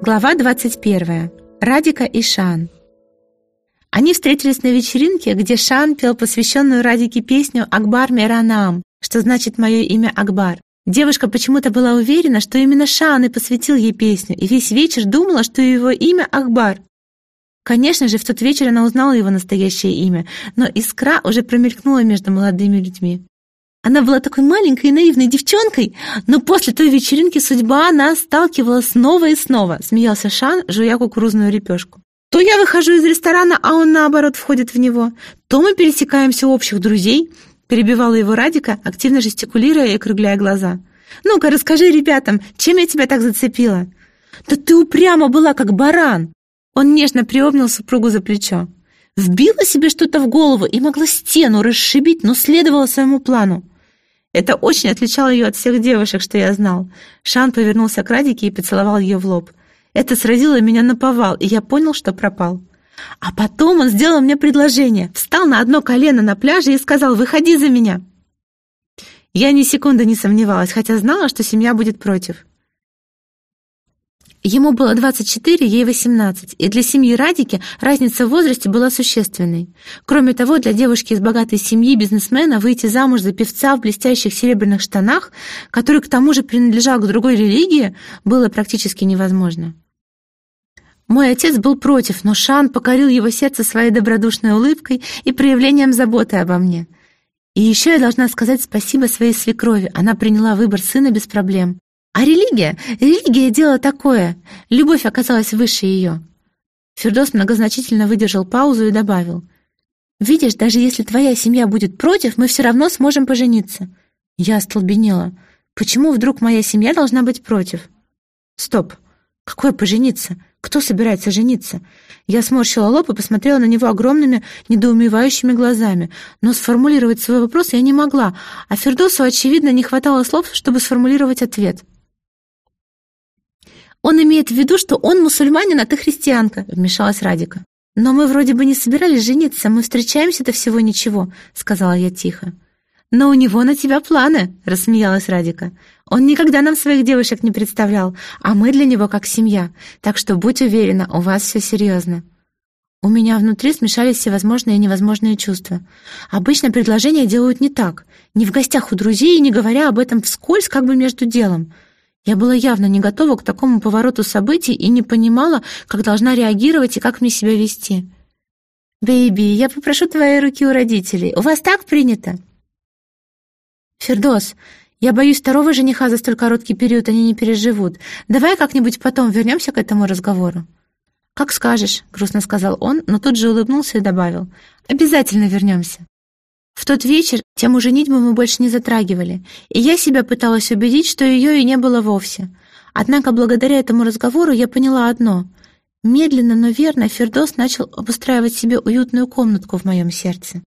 Глава 21. Радика и Шан. Они встретились на вечеринке, где Шан пел посвященную Радике песню «Акбар Меранам», что значит «Мое имя Акбар». Девушка почему-то была уверена, что именно Шан и посвятил ей песню, и весь вечер думала, что его имя Акбар. Конечно же, в тот вечер она узнала его настоящее имя, но искра уже промелькнула между молодыми людьми. Она была такой маленькой и наивной девчонкой, но после той вечеринки судьба нас сталкивала снова и снова, смеялся Шан, жуя кукурузную репешку. То я выхожу из ресторана, а он, наоборот, входит в него, то мы пересекаемся у общих друзей, перебивала его Радика, активно жестикулируя и округляя глаза. «Ну-ка, расскажи ребятам, чем я тебя так зацепила?» «Да ты упрямо была, как баран!» Он нежно приобнял супругу за плечо. Вбила себе что-то в голову и могла стену расшибить, но следовала своему плану. Это очень отличало ее от всех девушек, что я знал. Шан повернулся к Радике и поцеловал ее в лоб. Это сразило меня на повал, и я понял, что пропал. А потом он сделал мне предложение, встал на одно колено на пляже и сказал «Выходи за меня». Я ни секунды не сомневалась, хотя знала, что семья будет против. Ему было 24, ей 18, и для семьи Радики разница в возрасте была существенной. Кроме того, для девушки из богатой семьи бизнесмена выйти замуж за певца в блестящих серебряных штанах, который к тому же принадлежал к другой религии, было практически невозможно. Мой отец был против, но Шан покорил его сердце своей добродушной улыбкой и проявлением заботы обо мне. И еще я должна сказать спасибо своей свекрови, она приняла выбор сына без проблем. А религия? Религия — дело такое. Любовь оказалась выше ее. Фердос многозначительно выдержал паузу и добавил. «Видишь, даже если твоя семья будет против, мы все равно сможем пожениться». Я остолбенела. «Почему вдруг моя семья должна быть против?» «Стоп! Какое пожениться? Кто собирается жениться?» Я сморщила лоб и посмотрела на него огромными, недоумевающими глазами. Но сформулировать свой вопрос я не могла, а Фердосу, очевидно, не хватало слов, чтобы сформулировать ответ. Он имеет в виду, что он мусульманин, а ты христианка», — вмешалась Радика. «Но мы вроде бы не собирались жениться, мы встречаемся-то всего ничего», — сказала я тихо. «Но у него на тебя планы», — рассмеялась Радика. «Он никогда нам своих девушек не представлял, а мы для него как семья, так что будь уверена, у вас все серьезно». У меня внутри смешались всевозможные и невозможные чувства. Обычно предложения делают не так, не в гостях у друзей не говоря об этом вскользь, как бы между делом — я была явно не готова к такому повороту событий и не понимала, как должна реагировать и как мне себя вести. «Бэйби, я попрошу твоей руки у родителей. У вас так принято?» «Фердос, я боюсь, второго жениха за столь короткий период они не переживут. Давай как-нибудь потом вернемся к этому разговору». «Как скажешь», — грустно сказал он, но тут же улыбнулся и добавил. «Обязательно вернемся». В тот вечер тему женитьбы мы больше не затрагивали, и я себя пыталась убедить, что ее и не было вовсе. Однако благодаря этому разговору я поняла одно. Медленно, но верно Фердос начал обустраивать себе уютную комнатку в моем сердце.